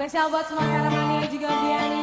Spesial buat semua Karamania juga Biani.